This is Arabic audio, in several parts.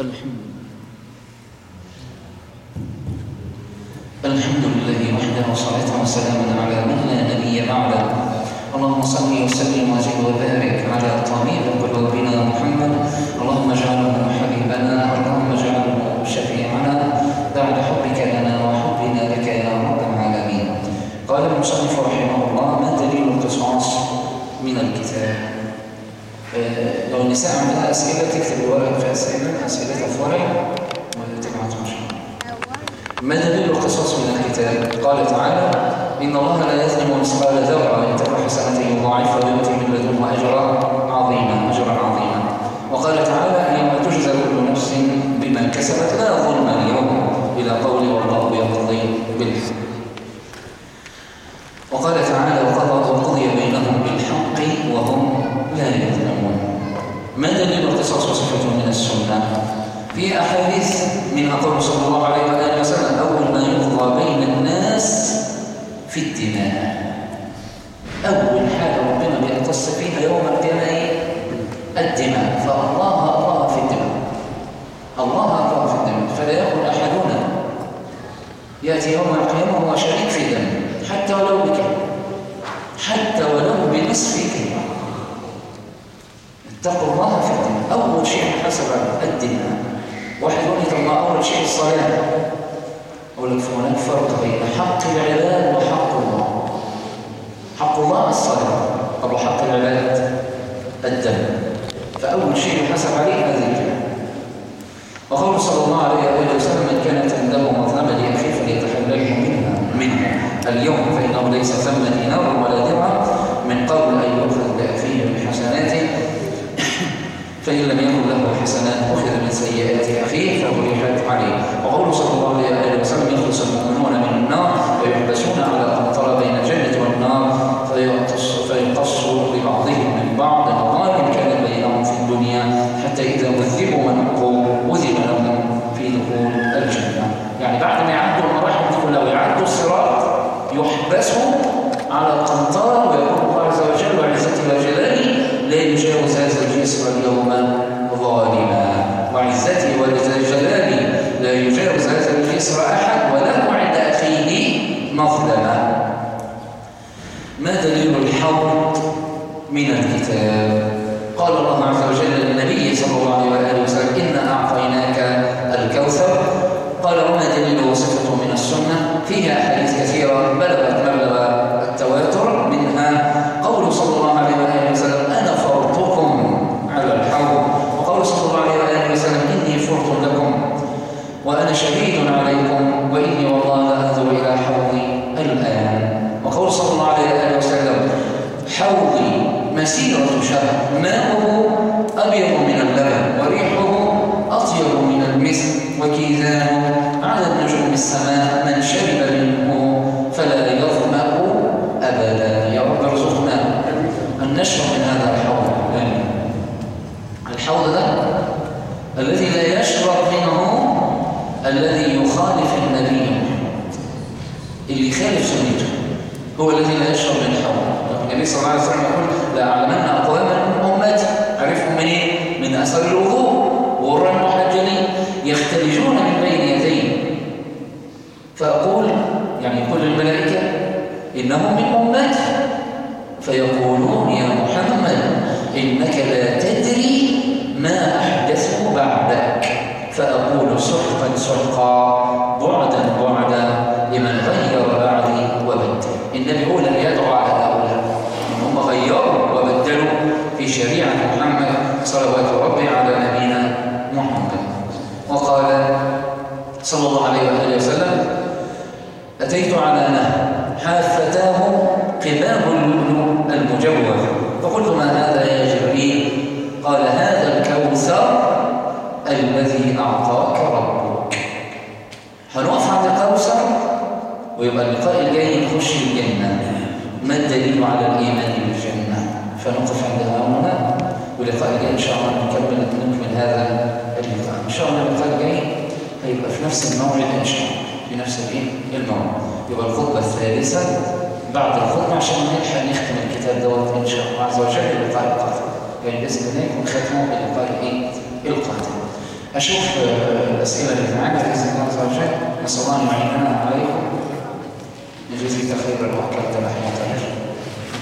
الحمد. الحمد لله وحده وصلاة وسلاما على من لا نبي بعده. اللهم صل وسلم وزد وبارك على طبيب قلوبنا محمد. اللهم اجعله حبيبنا اللهم اجعله شفيعنا. بعد حبك لنا وحبنا لك يا رب العالمين. قال المصنف رحمه الله ما دليل القصاص من الكتاب؟ النساء عندها أسئلة تكتب الورق في أسئلة أسئلتها في ورق وتبعتها ما دليل القصص من الكتاب؟ قال تعالى إن الله لا يظلم مثقال ذرة إن تك حسنة يضاعفها ويؤتي من لدنه أجرا عظيما أجرا عظيما. وقال تعالى اليوم تجزى كل نفس بما كسبت لا ظلم اليوم إلى قول والله يقضي بالحق وقال تعالى وقضى وقضي بينهم بالحق وهم لا يظلمون ما دليل القصص وصفة من السنة؟ في أحاديث من أقول صلى الله عليه وآله وسلم أول ما يقضى بين الناس في الدماء. أول حاجة ربنا بيقتص فيها يوم القيامة؟ الدماء. فالله الله في الدماء. الله الله في الدماء. فلا يقول أحدنا يأتي يوم القيامة وهو شريك في دم حتى ولو بكلمة حتى ولو بنصف كلمة اتقوا الله في الدماء. أول شيء حسب الدماء. واحد يقول لي طب ما أول شيء الصلاة. أقول لك هناك فرق بين حق العباد وحق الله. حق الله الصلاة. طب وحق العباد؟ الدم. فأول شيء يحسب عليه هذه الكلمة وقول صلى الله عليه وآله وسلم من كانت عنده مظلمة لأخيه فليتحلله منها. منه اليوم فإنه ليس ثم دينار ولا درهم من قبل أن يؤخذ بأخيه من حسناته فإن لم يكن له حسنات أخذ من سيئات أخيه فبرحت عليه. وقول صلى الله عليه وسلم يخلص المؤمنون من النار ويحبسون على قنطرة بين الجنة والنار فيقتص, فيقص لبعضهم من بعض الظالم كان بينهم في الدنيا حتى إذا وذبوا ونقوا وذب لهم في دخول الجنة. يعني بعد ما يعدوا المراحل دي كلها ويعدوا الصراط يحبسوا على القنطرة ويقول الله عز وجل وعزته وجلاله لا يجاوز هذا الجسر اليوم ظالما. وعزتي وجلالي لا يجاوز هذا الجسر أحد وله عند أخيه مظلمة ما دليل الحوض من الكتاب؟ قال الله عز وجل للنبي صلى الله عليه وآله وسلم إنا أعطيناك الكوثر. قال وما دليل وصفته من السنة؟ فيها أحاديث كثيرة بلغت مبلغ التواتر منها قول صلى الله عليه وآله وسلم أنا فرطكم على الحوض وقول صلى الله عليه وآله وسلم إني فرط لكم وأنا شهيد عليكم وإني والله لا أنظر إلى حوضي الآن وقول صلى الله عليه وآله وسلم حوضي مسيرة شهر ماؤه أبيض من اللبن وريحه أطيب من المسك وكيزانه على نجوم السماء من شرب منه فلا يظمأ أبدا. يا رب ارزقنا أن نشرب من هذا الحوض. آمين. الحوض ده الذي لا يشرب منه الذي يخالف النبي. اللي يخالف سنته هو الذي لا يشرب من الحوض النبي صلى الله عليه وسلم يقول لا أعلمن أقواما من أمتي عرفهم من إيه؟ من أثر الوضوء. غر المحجلين يختلجون من بين يديه فأقول يعني كل الملائكة إنهم من أمتي. فيقولون يا محمد إنك لا تدري ما أحدثه بعدك. فأقول سحقا سحقا بعدا بعدا لمن غير بعدي وبدل النبي هو الذي يدعو على هؤلاء إن هم غيروا وبدلوا في شريعة محمد صلوات ربي على نبينا محمد وقال صلى الله عليه وآله وسلم أتيت على نهر حافتاه قباب المجوف. فقلت ما هذا يا جبريل؟ قال هذا الكوثر الذي أعطاك ربك. هنقف عند الكوثر؟ ويبقى اللقاء الجاي نخش الجنة. ما الدليل على الإيمان بالجنة؟ فنقف عندها هنا واللقاء الجاي إن شاء الله نكمل نكمل هذا اللقاء إن شاء الله اللقاء الجاي هيبقى في نفس الموعد إن شاء الله. في نفس الإيه؟ الموعد. يبقى الخطبة الثالثة بعد الخطبة عشان نلحق نختم الكتاب دوت إن شاء الله عز وجل اللقاء القادم يعني بإذن الله يكون ختمه اللقاء الإيه؟ القادم أشوف آه، الأسئلة اللي معانا بإذن الله عز وجل. نسأل الله أن يعيننا عليكم. يجزيك خيرا وأكلت لحم طير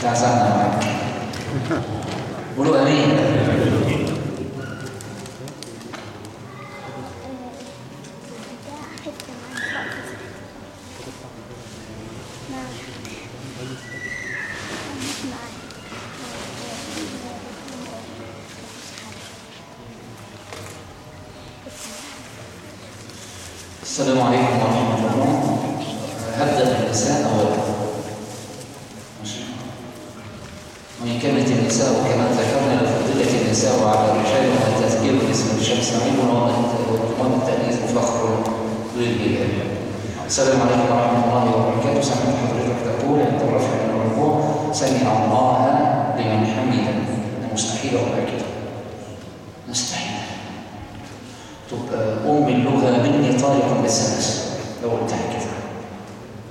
تعزعنا معك. قولوا أمين السلام عليكم ورحمة الله هبدأ بالنساء أولا ماشي وإن كانت النساء كما ذكرنا لفضيلة النساء وعلى الرجال والتذكير باسم الشمس عين وضمان التأنيث فخر للجبال السلام عليكم ورحمة الله وبركاته سمعت حضرتك تقول عند الرفع من الركوع سمع الله لمن حمده مستحيل أقول كده مستحيل تبقى أم اللغة مني طارق بالسلس لو قلتها كده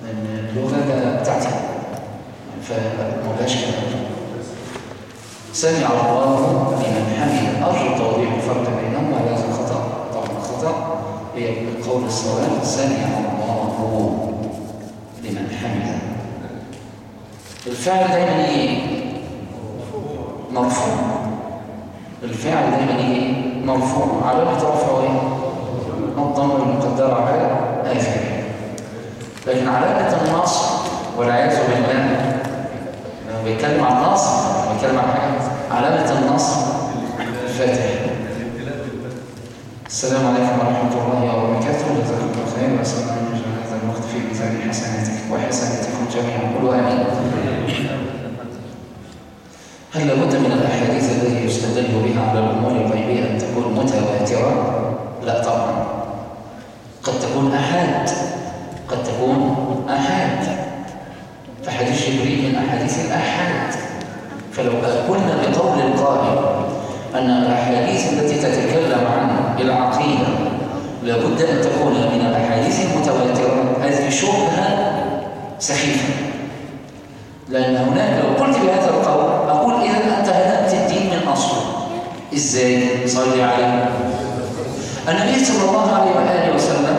لأن اللغة ده بتاعتي فمولاش كلام سمع الله لمن حمد أرجو توضيح الفرق بينهم وهذا خطأ طبعا خطأ هي قول الصلاة سمع الله لمن حمد الفعل دايما إيه مرفوع. الفعل دايما إيه؟ مرفوع. علامة رفعه إيه؟ الضمه المقدرة على آخره لكن علامة النصب والعياذ بالله. لما بيتكلم عن النصب بيتكلم عن حاجة. علامة النصب الفاتح السلام عليكم ورحمة الله وبركاته. جزاكم الله خير. وأسأل الله أن يجعل هذا الوقت في ميزان حسناتك وحسناتكم جميعا. قولوا آمين. هل لابد من الأحاديث التي يستدل بها على الأمور الغيبية أن تكون متواترة؟ لا طبعا. قد تكون أحاد. قد تكون أحاد. فحديث جبريل من أحاديث الأحاد. فلو قلنا بقول القائل أن الأحاديث التي تتكلم عن العقيدة لابد أن تكون من الأحاديث المتواترة هذه شبهة سخيفة. لأن هناك لو قلت بهذا القول أقول إذا أنت هدمت الدين من أصله إزاي؟ صلي عليه النبي صلى الله عليه وآله وسلم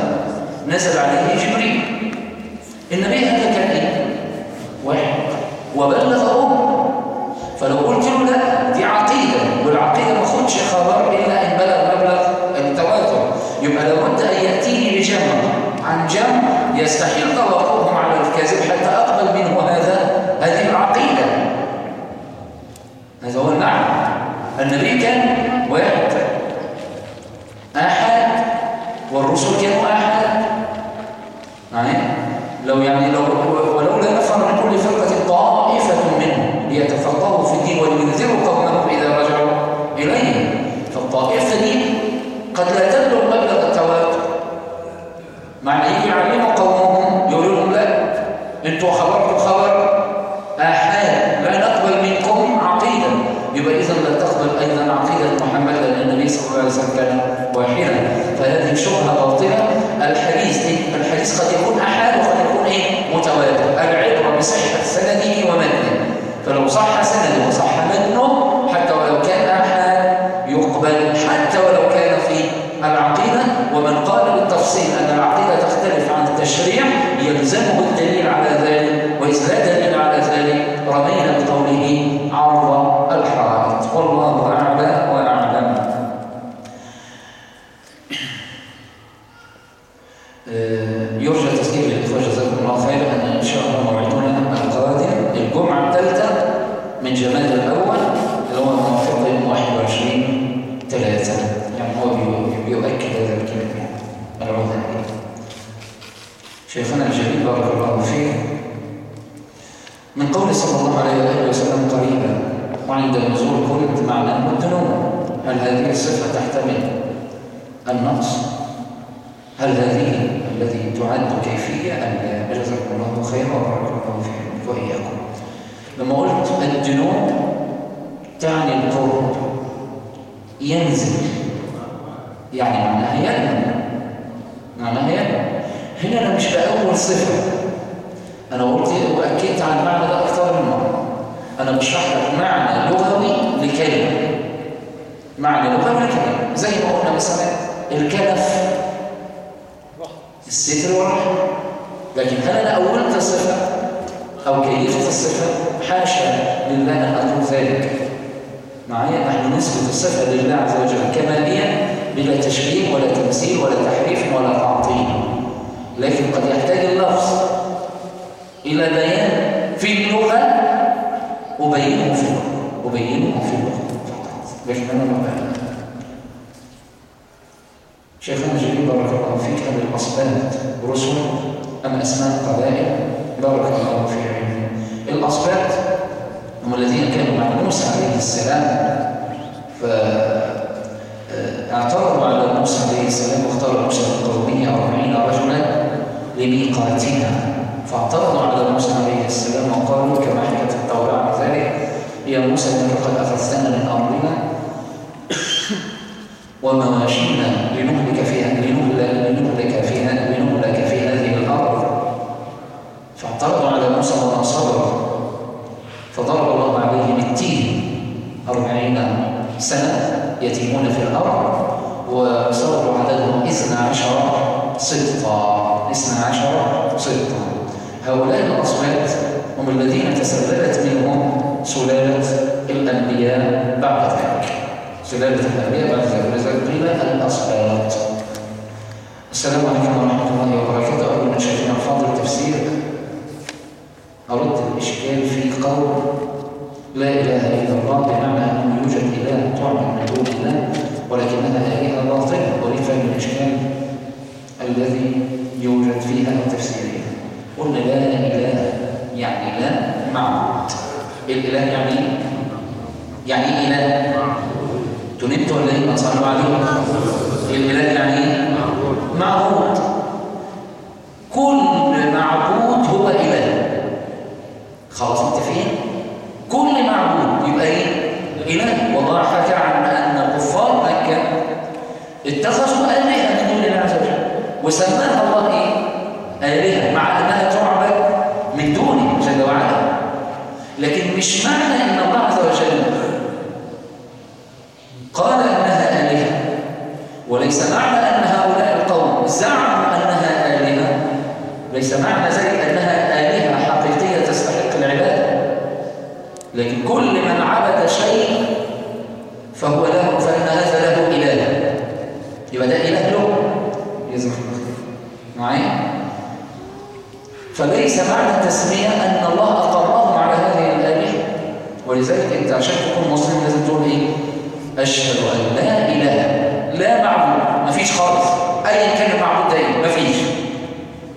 نزل عليه جبريل النبي هذا كان إيه؟ واحد وبلغ أم فلو قلت له لا دي عقيدة والعقيدة ما خدش خبر إلا إن بلغ مبلغ التواتر يبقى لابد أن يأتيني بجمع عن جمع يستحيل توقفهم على الكذب حتى أقبل منه هذا هذه العقيدة هذا هو المعنى النبي كان واحد أحد والرسل كانوا أحد يعني لو يعني لو ولولا نفر من كل فرقة طائفة منهم ليتفقهوا في الدين ولينذروا قومهم إذا رجعوا إليهم فالطائفة دي قد لا تبلغ مبلغ التواتر معنى يجي يعلموا قومهم يقولوا لهم لا أنتوا خبرتوا خبر آحاد لا نقبل منكم عقيدة يبقى إذا لا تقبل أيضا عقيدة محمد لأن النبي صلى الله عليه وسلم كان واحدا فهذه شبهة باطلة الحديث الحديث قد يكون أحاد وقد يكون إيه متواتر العبرة بصحة سنده ومتنه فلو صح سنده وصح متنه حتى ولو كان أحد يقبل حتى ولو كان في العقيدة ومن قال بالتفصيل أن العقيدة تختلف عن التشريع يلزمه الدليل على ذلك وإذا لا دليل على ذلك رمينا بقوله عرض الحائط والله أعلى وأعلم يرجى تذكير الإخوة جزاكم الله خيرا أن إن شاء الله موعدنا القادم الجمعة الثالثة من جماد الأول اللي هو موافق يوم 21 3 يعني هو بيؤكد هذا الكلام يعني. العودة شيخنا الجليل بارك الله فيه من قول صلى الله عليه وسلم قريبا وعند النزول قلت معناه الذنوب هل هذه الصفة تحتمل النقص؟ هل هذه تعد كيفية لا؟ جزاكم الله خيرا وبارك الله فيكم وإياكم. لما قلت الجنوب تعني القرب ينزل. يعني معناها ينمو معناها ينمو هنا أنا مش بأول صفة. أنا قلت وأكدت عن المعنى ده أكثر من مرة. أنا بشرح لك معنى لغوي لكلمة. معنى لغوي لكلمة. زي ما قلنا مثلا الكنف الستر والرحمة لكن هل أنا أولت الصفة أو كيفت الصفة؟ حاشا لله أن أقول ذلك. معايا؟ نحن نثبت الصفة لله عز وجل كما هي بلا تشبيه ولا تمثيل ولا تحريف ولا تعطيل. لكن قد يحتاج اللفظ إلى بيان في اللغة. أبينه في اللغة أبينه في اللغة لكن أنا ما بيان شيخنا الجليل بارك الله فيك هل الأصبات رسل أم أسماء قبائل بارك الله في علمه الأصبات هم الذين كانوا مع موسى عليه السلام فاعترضوا على موسى عليه السلام واختار موسى قومه أربعين رجلا لميقاتنا فاعترضوا على موسى عليه السلام وقالوا كما حكت التوراة عن ذلك يا موسى إنك قد أخذتنا من أمرنا ومواشينا لنهلك فيها لنهلك فيها لنهلك في هذه الأرض فاعترضوا على موسى وما صبر فضرب الله عليهم التين أربعين يتيمون في الأرض وصاروا عددهم إثنى عشر سلطة إثنى عشر هؤلاء الأصوات هم الذين تسللت منهم سلالة الأنبياء بعد ذلك. سلالة الأنبياء بعد ذلك. لذلك قيل الأصوات. السلام عليكم ورحمة الله وبركاته. أقول من شيخنا الفاضل تفسير أرد الإشكال في قول لا إله إلا الله بمعنى أنه يوجد إله تعبد من دون الله ولكنها آلهة باطلة وليه فهم الإشكال الذي يوجد فيها التفسيرية قلنا لا إله يعني لا معبود. الإله يعني يعني إله. تنبت ولا إيه؟ ما صلوا عليه الإله يعني معبود. كل معبود هو إله. خلاص. كل معبود. يبقى إيه؟ إله. والله حكى عن أن كفار مكة اتخذوا آلهة من دون الله عز وجل وسماها الله إيه؟ آلهة مع أنها تعبد من دونه جل وعلا. لكن مش معنى إن الله عز وجل قال أنها آلهة وليس معنى أن هؤلاء القوم زعموا أنها آلهة. ليس معنى ذلك انها الهه حقيقيه تستحق العباده لكن كل من عبد شيء فهو له فإن هذا له إله يبقى ده إله له يزرح معايا فليس معنى التسمية أن الله أقرهم على هذه الآلهة ولذلك أنت عشان تكون مسلم لازم تقول إيه؟ أشهد أن لا إله لا معبود مفيش خالص. أيا كان المعبود ده إيه مفيش.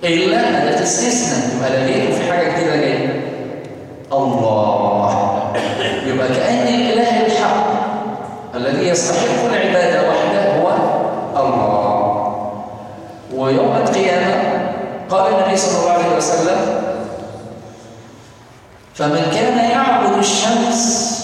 إلا أن تستثنى يبقى لقيته في حاجة كده جاية. الله. يبقى كأن الإله الحق الذي يستحق العبادة وحده هو الله. ويوم القيامة قال النبي صلى الله عليه وسلم فمن كان puxamos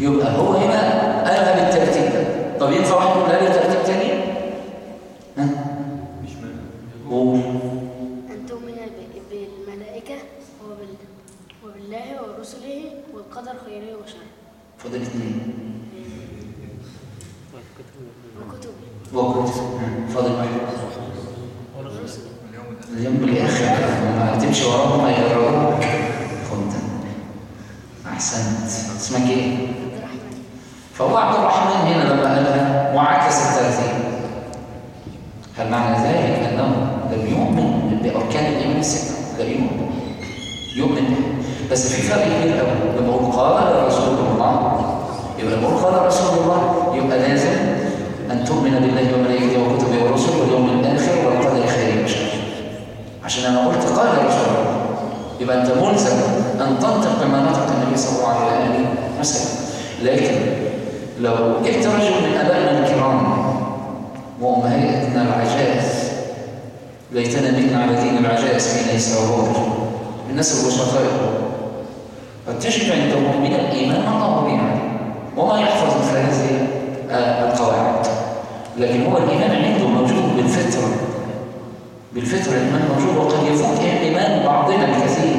يبقى هو هنا قالها بالترتيب ده. طب ينفع واحد يقول لي ترتيب تاني؟ ها؟ مش قول أن تؤمن بالملائكة وبال... وبالله ورسله والقدر خيره وشره. فاضل اثنين وكتبه وكتب فاضل واحد. اليوم بالآخر. ما تمشي وراهم ما يقربوك كنت أحسنت. اسمك إيه؟ فهو عبد الرحمن هنا لما قالها وعكس الترتيب. هل معنى ذلك أنه لم يؤمن بأركان الإيمان الستة؟ لا يؤمن. يؤمن. بس في فرق كبير قوي لما أقول قال رسول الله. يبقى لما قال رسول الله. يبقى لازم أن تؤمن بالله وملائكته وكتبه ورسله واليوم الآخر والقدر خيره وشره عشان أنا قلت قال رسول الله. يبقى أنت ملزم أن تنطق بما نطق النبي صلى الله عليه وآله وسلم. لكن لو جبت رجل من أبائنا الكرام وامهاتنا العجائز ليتنا بنا على دين العجائز حين يسعرون الناس البسطاء قد تجد عندهم من الإيمان ما الله به عليه وما يحفظ مثل هذه القواعد. لكن هو الإيمان عنده موجود بالفطرة. بالفطرة الإيمان موجود وقد يفوت ايمان بعضنا الكثير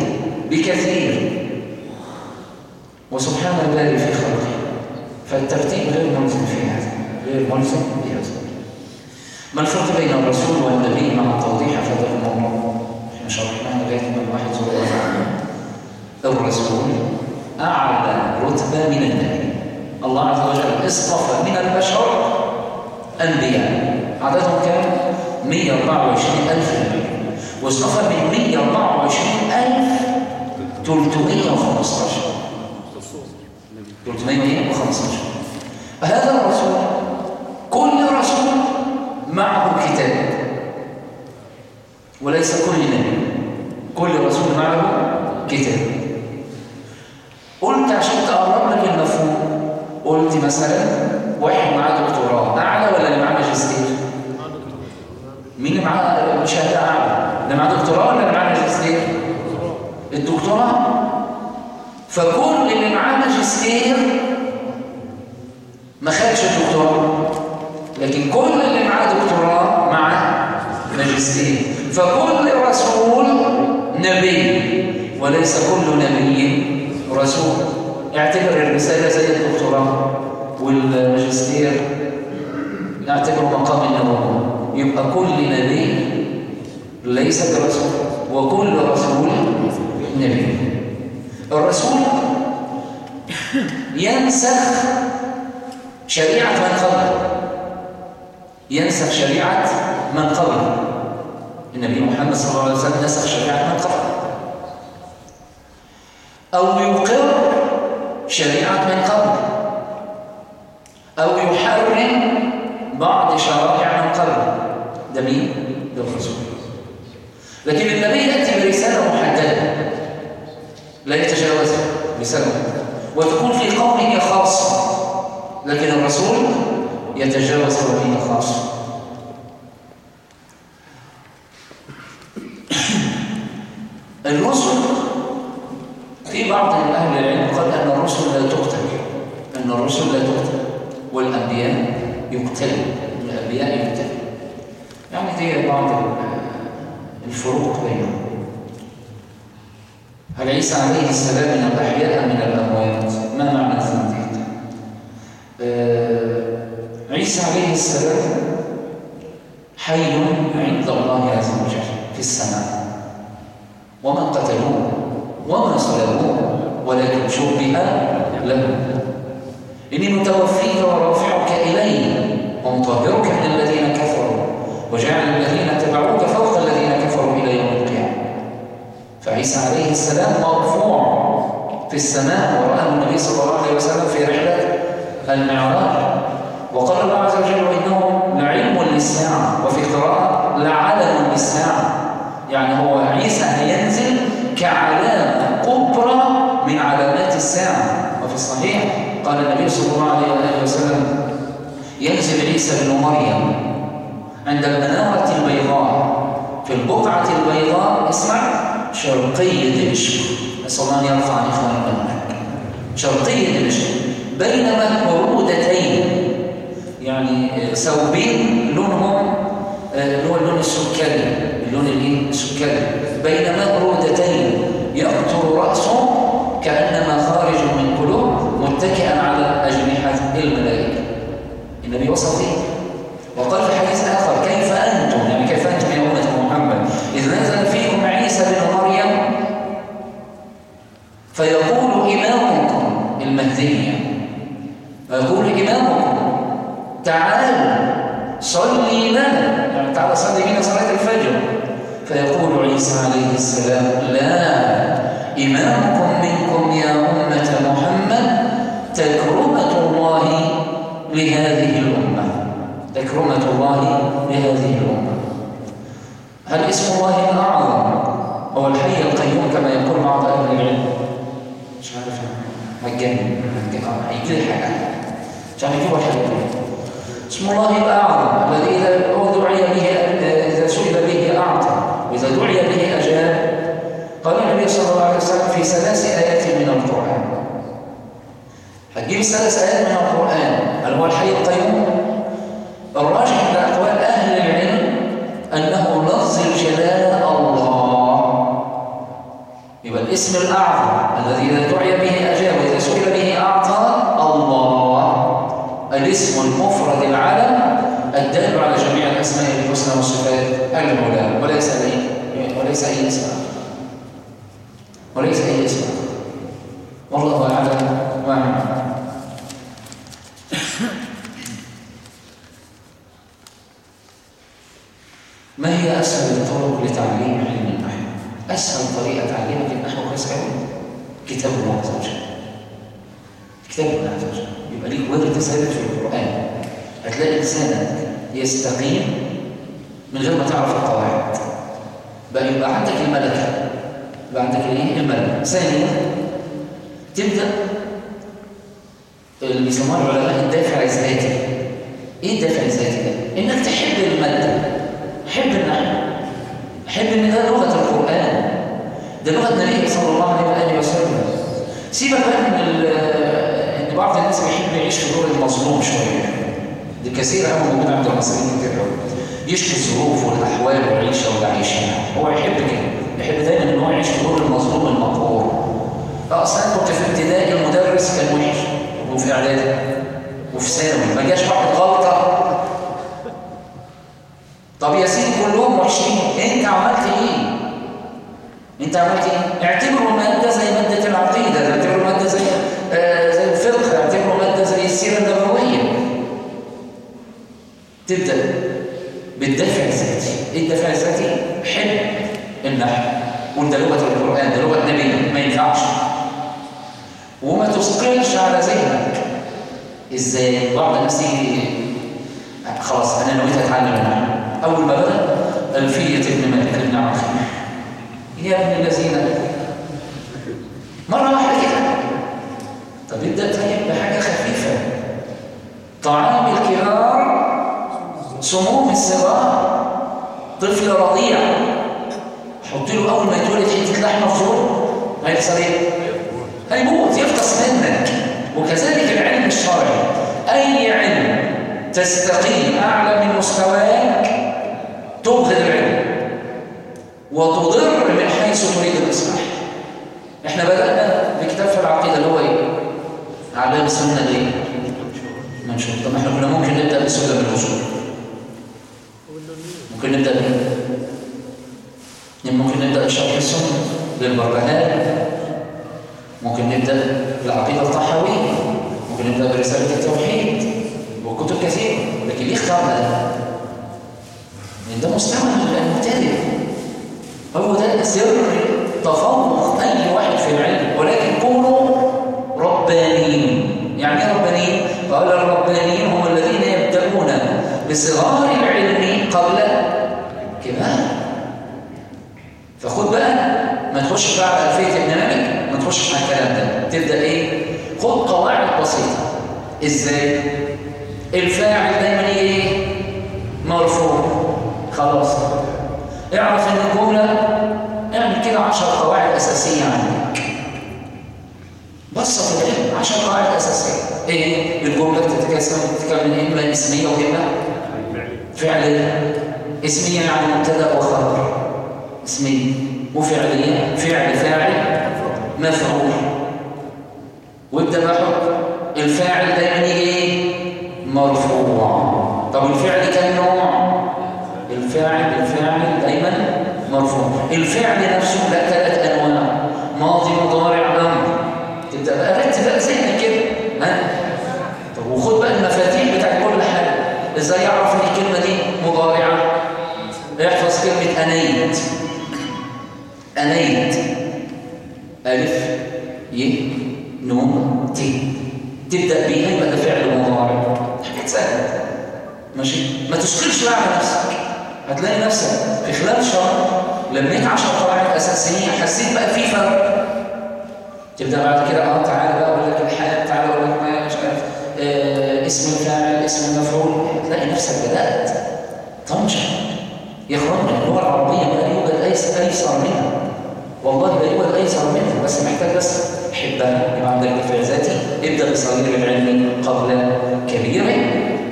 بكثير. وسبحان الله في خلقه. فالترتيب غير ملزم في هذا غير ملزم هذا. ما الفرق بين الرسول والنبي مع توضيح هذا الموضوع إحنا شرحناه لغايه ما الواحد زور الرسول أعلى رتبة من النبي. الله عز وجل اصطفى من البشر انبياء عددهم كام 124 ألف نبي. واصطفى من 124 ألف 315 315 هذا الرسول كل رسول معه كتاب. وليس كل نبي كل رسول معه كتاب. قلت عشان تقرب لك المفهوم قلت مثلا واحد معاه دكتوراه أعلى ولا اللي معاه ماجستير؟ مين اللي معاه؟ شهاده أعلى. اللي معاه دكتوراه ولا اللي معاه ماجستير؟ الدكتوراه. فكل اللي معاه ماجستير ما خدش الدكتوراه لكن كل اللي معاه دكتوراه معاه ماجستير فكل رسول نبي وليس كل نبي رسول. اعتبر الرسالة زي الدكتوراه والماجستير. نعتبره مقام النبوة. يبقى كل نبي ليس برسول وكل رسول الرسول ينسخ شريعة من قبله. ينسخ شريعة من قبله. النبي محمد صلى الله عليه وسلم نسخ شريعة من قبله. أو يقر شريعة من قبله. أو يحرم بعض شرائع من قبله. ده مين؟ ده الرسول. لكن النبي يأتي برسالة محددة لا يتجاوزها محددة وتكون في قومه خاصة لكن الرسول يتجاوز قومه خاصة الرسل في بعض أهل العلم قال أن الرسل لا تقتل أن الرسل لا تقتل والأنبياء يقتلوا الأنبياء يقتلوا يعني دي بعض الفروق بينهم. هل عيسى عليه السلام من الأحياء من الأموات؟ ما معنى ذلك آه عيسى عليه السلام حي عند الله عز وجل في السماء. وما قتلوه وما صلبوه ولكن شبه له. إني متوفيك ورافعك إلي ومطهرك من الذين كفروا وجعل الذين اتبعوك فوق الذين كفروا إلى يوم فعيسى عليه السلام مرفوع في السماء ورآه النبي صلى الله عليه وسلم في رحلة المعراج. وقال الله عز وجل وإنه لعلم للساعة وفي قراءة لعلم للساعة يعني هو عيسى هينزل كعلامة كبرى من علامات الساعة. وفي الصحيح قال النبي صلى الله عليه وسلم ينزل عيسى بن مريم عند المنارة البيضاء في البقعة البيضاء اسمع شرقي دمشق نسأل الله أن يرفع عن إخواننا هناك شرقي دمشق بين مهرودتين يعني ثوبين لونهم اللي هو اللون السكري اللون الايه السكري. بين مهرودتين يقطر رأسه كأنما خارج من قلوب متكئا على أجنحة الملائكة. النبي وصف وقال في حديث آخر كيف أنتم يعني كيف أنتم يا امه محمد اذ نزل فيكم عيسى بن مريم فيقول امامكم المهدي فيقول امامكم تعالوا صلي لنا يعني تعالى صلي بنا صلاة الفجر. فيقول عيسى عليه السلام لا إمامكم منكم يا أمة محمد تكرمة الله لهذه الأمة. تكرمة الله لهذه الأمة. هل اسم الله الأعظم هو الحي القيوم كما يقول بعض أهل العلم؟ مش عارف. مجاني. هيجي لي حاجة مش عارف يجيبوا الحاجة اسم الله الأعظم الذي إذا دعي به إذا سئل به أعطى. واذا دعي به أجاب. قال النبي صلى الله عليه وسلم في ثلاث آيات من القرآن. هتجيب ثلاث آيات من القرآن. هل هو الحي القيوم. الراجح من أقوال أهل العلم أنه لفظ الجلاله الله. يبقى الاسم الأعظم الذي إذا دعي به أجاب. الاسم المفرد العلم الدال على جميع الأسماء الحسنى والصفات العلى وليس اي وليس أي اسم. وليس أي اسم. والله أعلم واعلم ما هي أسهل الطرق لتعليم علم النحو؟ أسهل طريقة تعليمك النحو كويس كتاب الله عز وجل. كتاب الله عز وجل. يبقى ليك ورد ثابت في القرآن. هتلاقي لسانك يستقيم من غير ما تعرف القواعد بقى يبقى عندك الملكة. يبقى عندك الايه الملكة. ثانيا تبدأ اللي بيسموها العلماء الدافع الذاتي. إيه الدافع الذاتي ده؟ إنك تحب المادة. حب النحو. حب إن ده لغة القرآن. ده لغة النبي صلى الله عليه وآله وسلم. سيبك بقى من بعض الناس بيحب يعيش في دور المظلوم شوية. دي كثير قوي موجود عند المصريين كتير قوي يشكي الظروف والأحوال والعيشة واللي عايشينها هو يحب كده. يحب دايما إن هو يعيش في دور المظلوم المقهور. أصلا كنت في ابتدائي المدرس كان وحش. وفي إعدادي. وفي ثانوي. ما جاش واحد غلطة. طب يا سيدي كلهم وحشين. أنت عملت إيه؟ أنت عملت إيه؟ اعتبروا المادة زي مادة العقيدة. اعتبروا المادة زي آه زي الفقه اعتبروا ماده زي السيرة النبوية. تبدأ بالدافع الذاتي. إيه الدافع الذاتي؟ حب النحو. وأنت لغة القرآن ده لغة نبي ما ينفعش. وما تثقلش على ذهنك. إزاي؟ بعض الناس خلاص أنا نويت أتعلم النحو. أول ما بدأ الفيه ابن مالك بن عاصم يا ابن الذين. مرة واحدة كده طب ابدأ طيب بحاجة خفيفة طعام الكبار سموم الصغار طفل رضيع. حط له أول ما يتولد حتة لحمة في هيحصل إيه؟ هيموت يفطس منك. وكذلك العلم الشرعي. أي علم تستقيم أعلى من مستواك تبغض العلم. وتضر من حيث تريد الإصلاح إحنا بدأنا بكتاب في العقيدة اللي هو إيه؟ علام السنة دي. منشور. طب إحنا كنا ممكن نبدأ بسلم الوصول. ممكن نبدأ ممكن نبدأ بشرح السنة للبرهان ممكن نبدأ بالعقيدة الطحاوية ممكن نبدأ برسالة التوحيد وكتب كثيرة لكن ليه اخترنا ده؟ لأن ده مستوى المبتدئ هو ده سر تفوق أي واحد في العلم ولكن كونوا ربانيين يعني إيه ربانيين؟ قال الربانيين هم الذين يبدأون بصغار العلم قبل كبار فخد بقى ما تخش بعد ألفية ابن مالك ما تخش مع الكلام ده. تبدأ إيه؟ خد قواعد بسيطة. إزاي؟ الفاعل دايما إيه؟ مرفوع. خلاص. اعرف إن الجملة اعمل كده 10 قواعد أساسية عندك. بسط العلم 10 قواعد أساسية. إيه؟ الجملة بتتكلم بتتكلم من اما اسمية واما فعليه اسمية يعني مبتدأ وخبر. اسمية. وفعليه فعل فاعل مفعول. وابدا حكم الفاعل دايما يجي إيه؟ مرفوع. طب الفعل كم نوع؟ الفاعل الفاعل دايما مرفوع. الفعل نفسه لا ثلاث أنواع. ماضي مضارع أمر. تبدأ بقى رتب بقى ذهنك كده. ها؟ طب وخد بقى المفاتيح بتاعت كل حاجة. إزاي اعرف ان الكلمة دي انيت ألف ي نون ت. تبدأ بيها يبقى ده فعل مضارع حاجات سهلة. ماشي؟ ما تشغلش بقى على نفسك. هتلاقي نفسك في خلال شهر لميت 10 قواعد أساسية حسيت بقى في فرق. تبدأ بعد كده آه تعالى بقى أقول لك الحال تعالى أقول لك ما مش عارف آه اسم الفاعل اسم المفعول. تلاقي نفسك بدأت تنشط يا اخوانا اللغة العربية لا يوجد ايسر ايسر منها والله يوجد ايسر منها بس محتاج بس حبها يبقى عندك دفع ذاتي. ابدأ بصغير العلم قبل كبيره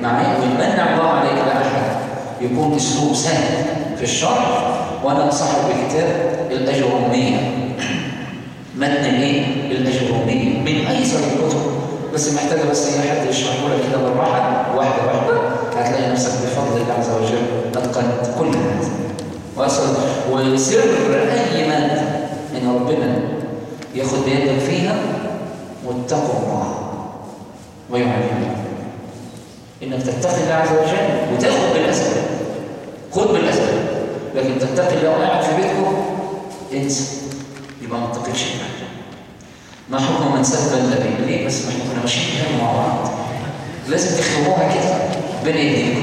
معايا؟ ويمنع الله عليك لا أحد. يكون أسلوب سهل في الشرح وأنا صاحب بكتاب الاجروميه متن الايه الاجروميه من أيسر الكتب. بس محتاجه بس اي حد يشرحه لك كده بالراحة واحدة واحدة. هتلاقي نفسك بفضل الله عز وجل أتقنت كل هذا. وصل وسر أي ماده من ربنا ياخد بيدك فيها واتقوا الله ويعلمك إنك تتقي الله عز وجل وتاخد بالأسباب. خد بالأسباب. لكن تتقي الله وقاعد في بيتكم انسى يبقى ما تتقيش ما حكم من سب النبي ليه بس إحنا كنا ماشيين مع بعض. لازم تختموها كده بين ايديكم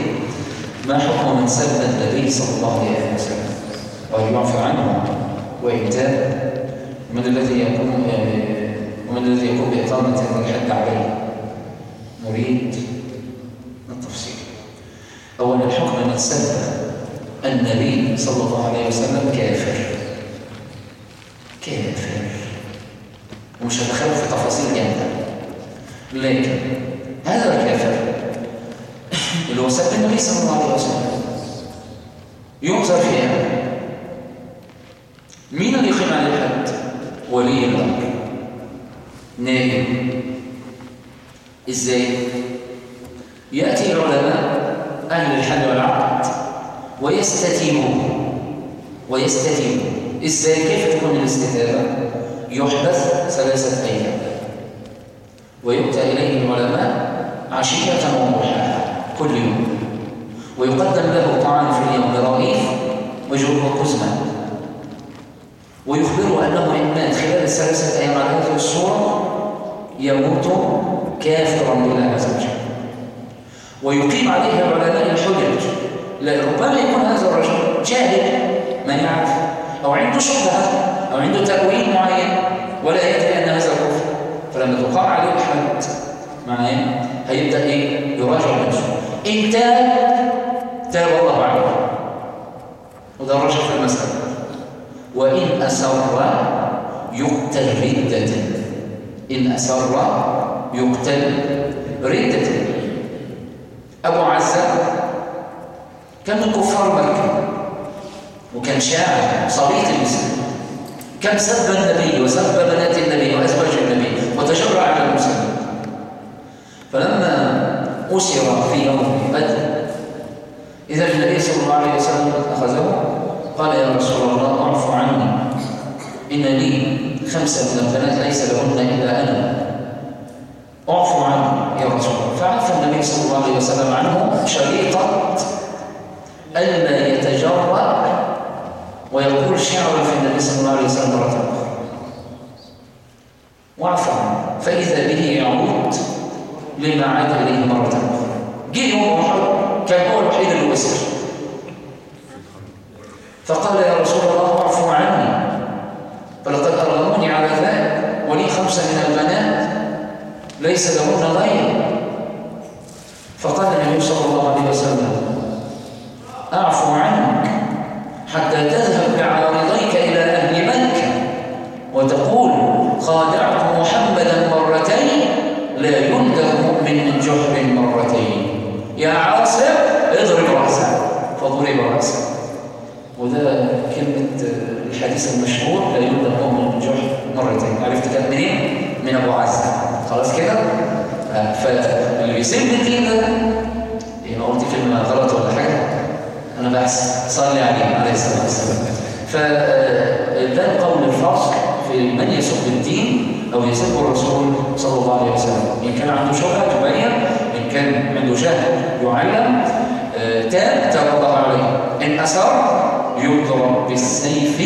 ما حكم من سب النبي صلى الله عليه وسلم؟ وان يعفى عنه. وان تاب من الذي يكون ومن الذي يقوم بإقامة الحد عليه. نريد التفصيل. أولا الحكم من سب النبي صلى الله عليه وسلم كافر. كافر. ومش هدخله في تفاصيل جامدة. لكن هذا الكافر اللي هو سب النبي صلى الله عليه وسلم ينظر فيها. مين اللي يقيم عليه الحد؟ ولي الأمر. نائب إزاي؟ يأتي العلماء أهل الحل والعقد ويستتيبون ويستتيبون إزاي؟ كيف تكون الاستتابة؟ يحدث ثلاثة أيام. ويؤتى إليه العلماء عشية وضحاها كل يوم. ويقدم له طعام في اليوم برغيف وجوه قزمه ويخبره أنه ان مات خلال الثلاثة أيام على هذه الصورة يموت كافرا بالله عز وجل ويقيم عليه العلماء الحجج. لا ربما يكون هذا الرجل جاهل ما يعرف؟ أو عنده شبهة أو عنده تأويل معين ولا يدري أن هذا كفر فلما تقام عليه الحد معايا هيبدأ إيه؟ يراجع نفسه. إن تاب تاب الله عليه. وده الرجل في المسألة. وإن أسر يقتل ردة. إن أسر يقتل ردة. أبو عزة كان من كفار مكة وكان شاعر صليط المسلم. كان سب النبي وسب بنات النبي وأزواج النبي وتجرع على المسلمين. فلما أسر في يوم بدر إذا النبي صلى الله عليه وسلم أخذه قال يا رسول الله اعف عني إن لي خمسة من البنات ليس لهن إلا أنا. اعفو عني يا رسول الله. فعفى النبي صلى الله عليه وسلم عنه شريطة ألا يتجرأ ويقول شعرا في النبي صلى الله عليه وسلم مرة أخرى. وعفى عنه. فإذا به يعود لما عاد إليه مرة أخرى. جه يوم أحد كان هو الوحيد اللي فقال يا رسول الله اعفو عني. فلقد أرغموني على ذلك ولي خمسة من البنات ليس لهن غير. فقال النبي صلى الله عليه وسلم أعفو عنك حتى تذهب بعارضيك إلى أهل مكة وتقول خادعت محمدا مرتين لا يندم مؤمن من جحر مرتين. يا عاصم اضرب رأسه فضرب رأسه وده كلمة آه، الحديث المشهور لا يولد المؤمن من مرتين عرفت كان منين؟ من أبو عزة خلاص كده؟ آه، فاللي بيسيب الدين ده إيه ما قلت كلمة غلط ولا حاجة؟ أنا بحث صلي عليه عليه الصلاة والسلام فده قول الفصل في من يسب الدين أو يسب الرسول صلى الله عليه وسلم إن كان عنده شبهة تبين إن كان عنده جهل يعلم آه، تاب تاب الله عليه إن أسر يضرب بالسيف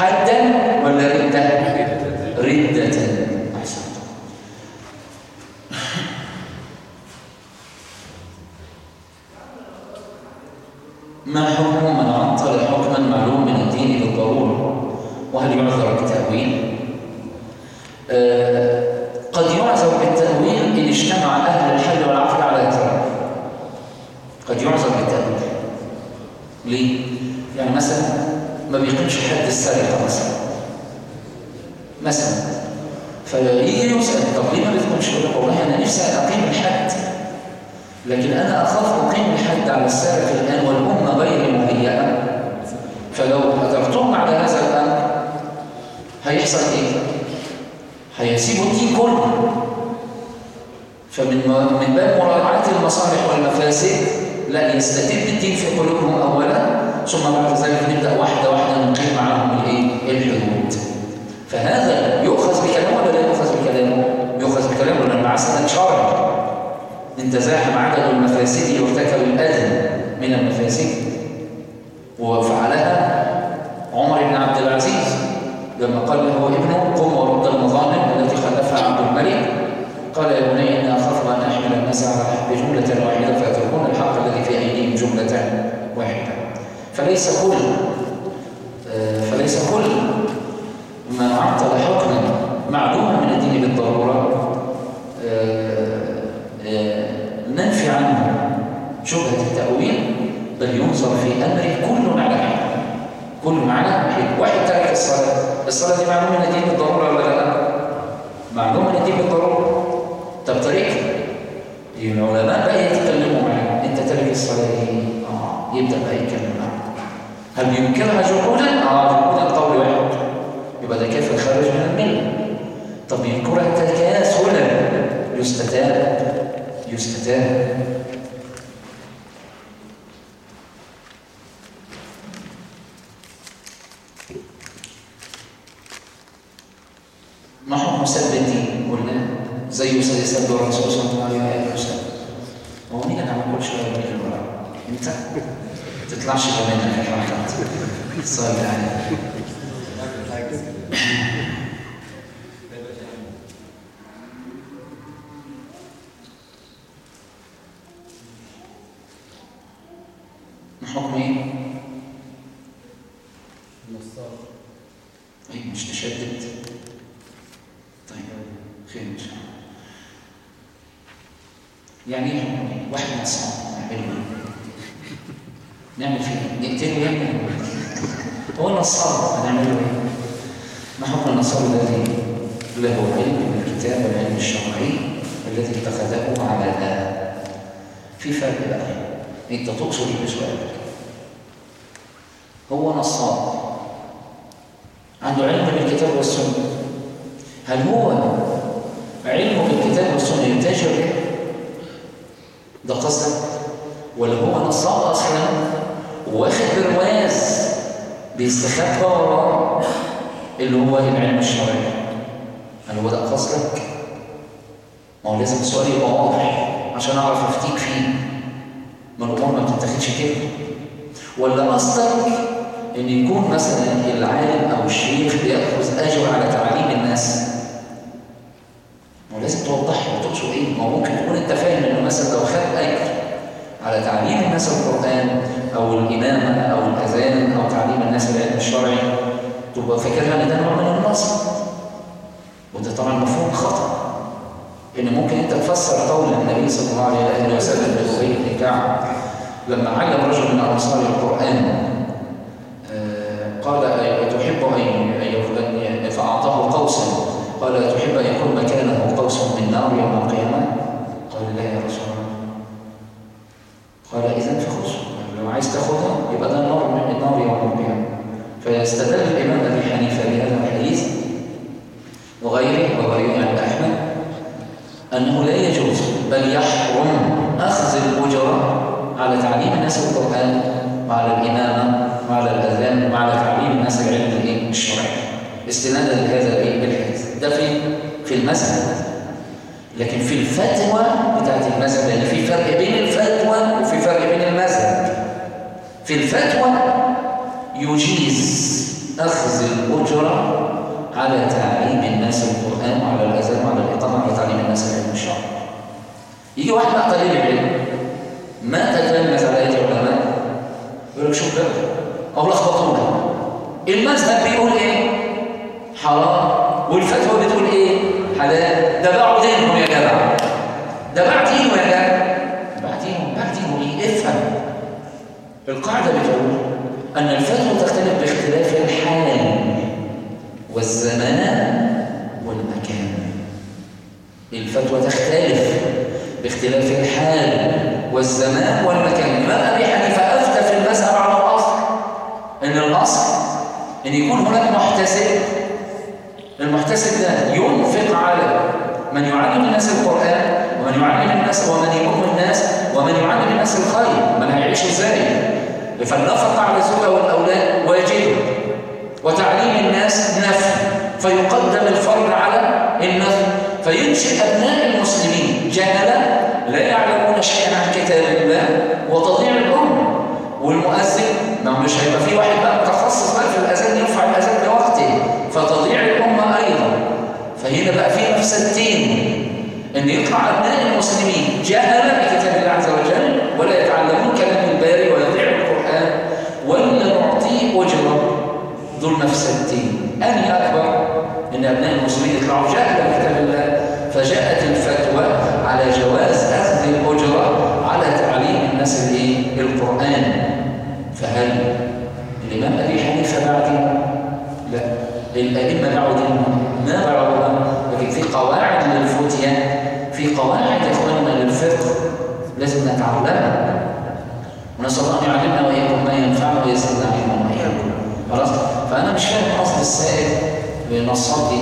حدا ولا ردة؟ ردة ما حكم من عطل حكما معلوم من الدين بالضرورة وهل يعذر بالتأويل؟ آه، قد يعذر بالتأويل إن اجتمع أهل الحل والعقل على ذلك قد يعذر بالتأويل ليه؟ يعني مثلا ما بيقيمش حد السرقة مثلا مثلا فيجي يسأل طب ليه ما بتقومش يقول لك والله أنا نفسي أقيم الحد لكن أنا أخاف أقيم الحد السارق الآن والأمة غير مهيئة فلو أدرتهم على هذا الأمر هيحصل إيه؟ هيسيبوا الدين كله فمن من باب مراعاة المصالح والمفاسد لا يستتب الدين في قلوبهم أولا ثم بعد ذلك نبدأ واحدة واحدة نقيم معاهم الإيه؟ الحدود فهذا يؤخذ بكلامه ولا لا يؤخذ بكلامه؟ يؤخذ بكلامه لأن معاه سند شرعي إن تزاحم عدد المفاسد يرتكب الأذى من المفاسد. وفعلها عمر بن عبد العزيز لما قال له ابنه قم ورد المظالم التي خلفها عبد الملك. قال يا بني إني أخاف أن أحمل الناس على حب جملة واحدة فيتركون الحق الذي في أيديهم جملة واحدة. فليس كل آه، فليس كل من عطل حكما معلوما من الدين بالضرورة آه، آه، ننفي عنه شبهة التأويل بل ينظر في أمره كل على حد كل على حد واحد ترك الصلاة الصلاة دي معلومة من الدين بالضرورة ولا لا؟ معلومة من الدين بالضرورة طب طريقة العلماء بقى يتكلموا معاه انت ترك الصلاة دي آه يبدأ بقى يتكلم معاه هل ينكرها جحودا؟ آه جحودا قول واحد. يبقى ده كيف خارج من الملة طب ينكرها تكاسلا يستتاب. يستتاب ما حكم سب الدين قلنا زي سب الرسول صلى الله عليه وسلم هو مين أنا عمال كل شوية بقول لك انت ما تطلعش منك يا حركات صلي عليه حكم إيه؟ إيه مش نشدد طيب خير إن شاء الله يعني إيه حكم إيه؟ واحد نصاب نعمله إيه؟ نعمل فيه إيه؟ نقتله يعني هو نصاب هنعمله إيه؟ ما حكم النصاب الذي له علم بالكتاب والعلم الشرعي الذي اتخذه عملا في فرق بقى أنت تقصد بسؤالك هو نصاب عنده علم بالكتاب والسنة. هل هو علمه بالكتاب والسنة به؟ ده قصدك ولا هو نصاب أصلا؟ واخد برواز بيستخبى وراه اللي هو العلم الشرعي. هل هو ده قصدك؟ ما هو لازم السؤال يبقى واضح عشان أعرف أفتيك فيه. ما الأمور ما بتتاخدش كده. ولا قصدك إن يكون مثلا العالم أو الشيخ بيأخذ أجر على تعليم الناس. ما لازم توضح لي تقصد إيه؟ ما ممكن تكون أنت فاهم إنه مثلا لو خد أجر على تعليم الناس القرآن أو الإمامة أو الأذان أو تعليم الناس العلم الشرعي تبقى فاكرها إن ده نوع من النصب وده طبعا مفهوم خطأ. إن ممكن أنت تفسر قول النبي صلى الله عليه وسلم لابي بن كعب لما علم رجل من أنصار القرآن قال أتحب أن فأعطاه قوسا. وقال تحب أن يكون مكانه قوس من نار يوم القيامة؟ قال لا يا رسول الله. قال إذا فخذ. لو عايز تاخذها يبقى ده النار من النار يوم القيامة. فيستدل الإمام أبي حنيفة بهذا الحديث وغيره وغيره عند أحمد أنه لا يجوز بل يحرم أخذ الأجرة على تعليم الناس القرآن وعلى الإمامة وعلى الأذان وعلى تعليم الناس العلم الإيه؟ الشرعي استنادا لهذا الإيه؟ الحديث ده في في المذهب لكن في الفتوى بتاعت المذهب لأن في فرق بين الفتوى وفي فرق بين المذهب الفتوى يجيز أخذ الأجرة على تعليم الناس القرآن وعلى الأذان وعلى الإقامة وعلى تعليم الناس العلم الشرعي يجي واحد بقى قليل العلم. ما تتلمذ على ايدي العلماء؟ يقول لك شوف ده أو لخبطونا المذهب بيقول إيه؟ حرام. والفتوى بتقول إيه؟ حلال. ده باعوا دينهم يا جماعة. ده باع دينه يا جماعة باع دينه باع دينه إيه افهم القاعدة بتقول أن الفتوى تختلف باختلاف الحال والزمان والمكان. الفتوى تختلف باختلاف الحال والزمان والمكان. الإمام أبي حنيفة أفتى في المذهب على الأصل إن الأصل إن يكون هناك محتسب. المحتسب ده ينفق على من يعلم الناس القرآن ومن يعلم الناس ومن يؤم الناس ومن يعلم الناس الخير. من هيعيشوا إزاي؟ فالنفقة على الزوجة والأولاد واجب وتعليم الناس نفل فيقدم الفرض على النفل فينشئ أبناء المسلمين جهلا لا يعلمون شيئا عن كتاب الله وتضيع الأمة. والمؤذن ما مش هيبقى في واحد بقى متخصص بقى في الأذان يرفع الأذان بوقته فتضيع الأمة أيضا. فهنا بقى في مفسدتين أن يطلع أبناء المسلمين جهلا بكتاب الله عز وجل ولا يتعلمون أجرة ذو المفسدتين أني أكبر أن أبناء المسلمين يطلعوا جهلا بكتاب الله فجاءت الفتوى على جواز أخذ الأجرة على تعليم الناس القرآن فهل الإمام أبي حنيفة بعد؟ لا. الأئمة بعد. ما بعدها لكن في قواعد للفتية في قواعد إخواننا للفقه لازم نتعلمها. ونسأل الله أن يعلمنا وإياكم ما ينفعنا وإياكم خلاص. فأنا مش فاهم قصد السائل بنصات دي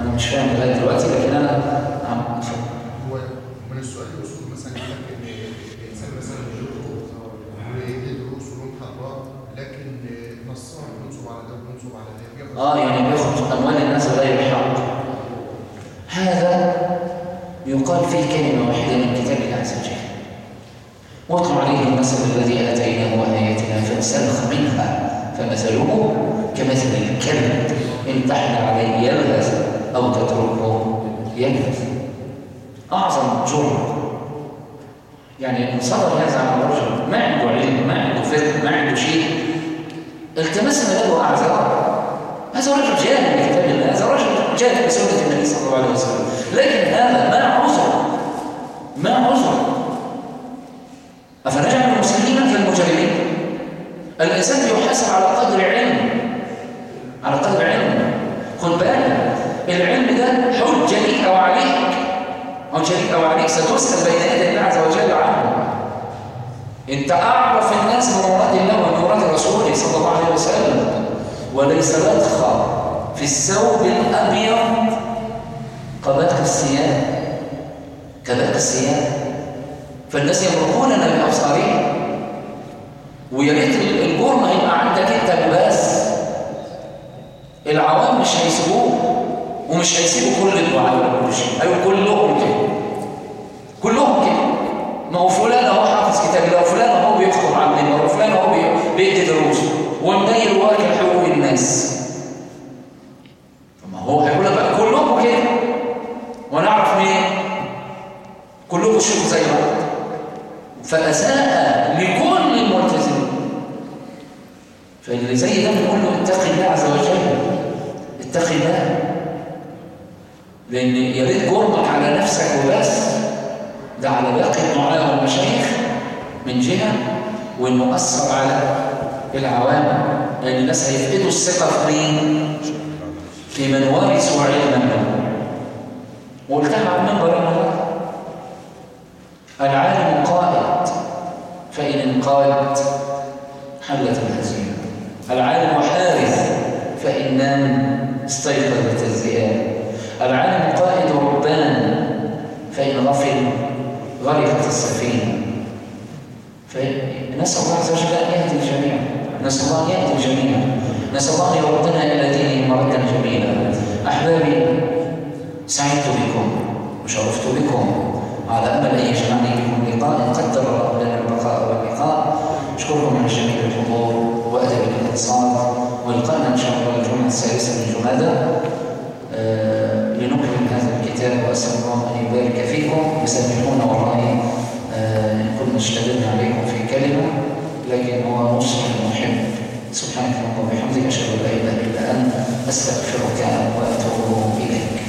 أنا مش فاهم لغاية دلوقتي لكن أنا عم هو من السؤال الوصول مثلا يقول لك إن الإنسان مثلا حضارات لكن بينصب على ده وبينصب على ده. آه يعني بياخد أموال الناس غير حق هذا يقال فيه كلمة واحدة من كتاب الله عز وجل عليه المثل الذي آتيناه آياتنا فانسلخ منها. فمثله كمثل الكلب إن تحمل عليه يلهث أو تتركه يلهث أعظم جرم. يعني إن صدر هذا عن رجل ما عنده علم ما عنده فقه ما عنده شيء. التمسنا له أعذار هذا رجل جاهل بكتاب الله هذا رجل جاهل بسنة النبي صلى الله عليه وسلم. لكن هذا ما عذر ما عذر أفنجعل المسلمين كالمجرمين الإنسان يحاسب على قدر علم على قدر علم. خد بالك العلم ده حجة ليك أو عليك. حجة ليك أو عليك. ستسأل بين يدي الله عز وجل عنه. أنت أعرف الناس بمراد الله ومراد رسوله صلى الله عليه وسلم. وليس لدخل في الثوب الأبيض كباقي الثياب. كباقي الثياب. فالناس يمرقوننا بأبصارهم ويا ريت الجرم هيبقى عندك انت بس العوام مش هيسيبوك ومش هيسيبوا كل الدعاء وكل شيء أيوه كلهم كده. كلهم كده. ما هو فلان أهو حافظ كتاب الله وفلان أهو على المنبر وفلان أهو بيدي دروس. ومنيل واكل حقوق الناس. فما هو هيقول لك بقى كده. ونعرف مين؟ كلكم شوفوا زي بعض. فأساء لكل فاللي زي ده بنقول له اتقي الله عز وجل اتقي الله لأن يا ريت جرمك على نفسك وبس ده على باقي الدعاء والمشايخ من جهة وإنه أثر على العوام لأن الناس هيفقدوا الثقة في مين؟ في من ورثوا علما وقلتها على المنبر لا. العالم قائد فإن انقاد حلت الهزيمة العالم حارث فإن نام استيقظت الذئاب العالم قائد ربان فإن غفل غرقت السفينة فنسأل الله عز وجل أن يهدي الجميع نسأل الله أن يهدي الجميع نسأل الله أن يردنا إلى دينه مردا جميلا أحبابي سعدت بكم وشرفت بكم على أمل أن يجمعني بكم لقاء قدر لنا البقاء واللقاء أشكركم على جميع الحضور وأدب الإنصات ولقاءنا إن شاء الله الجمعة السادسة من جمادى. آه، لنكمل هذا الكتاب وأسأل الله أن يبارك فيكم يسامحونا والله آه، إن كنا اشتددنا عليكم في كلمة لكن هو مصلح محب. سبحانك اللهم وبحمدك أشهد أن لا إله إلا أنت أستغفرك وأتوب إليك.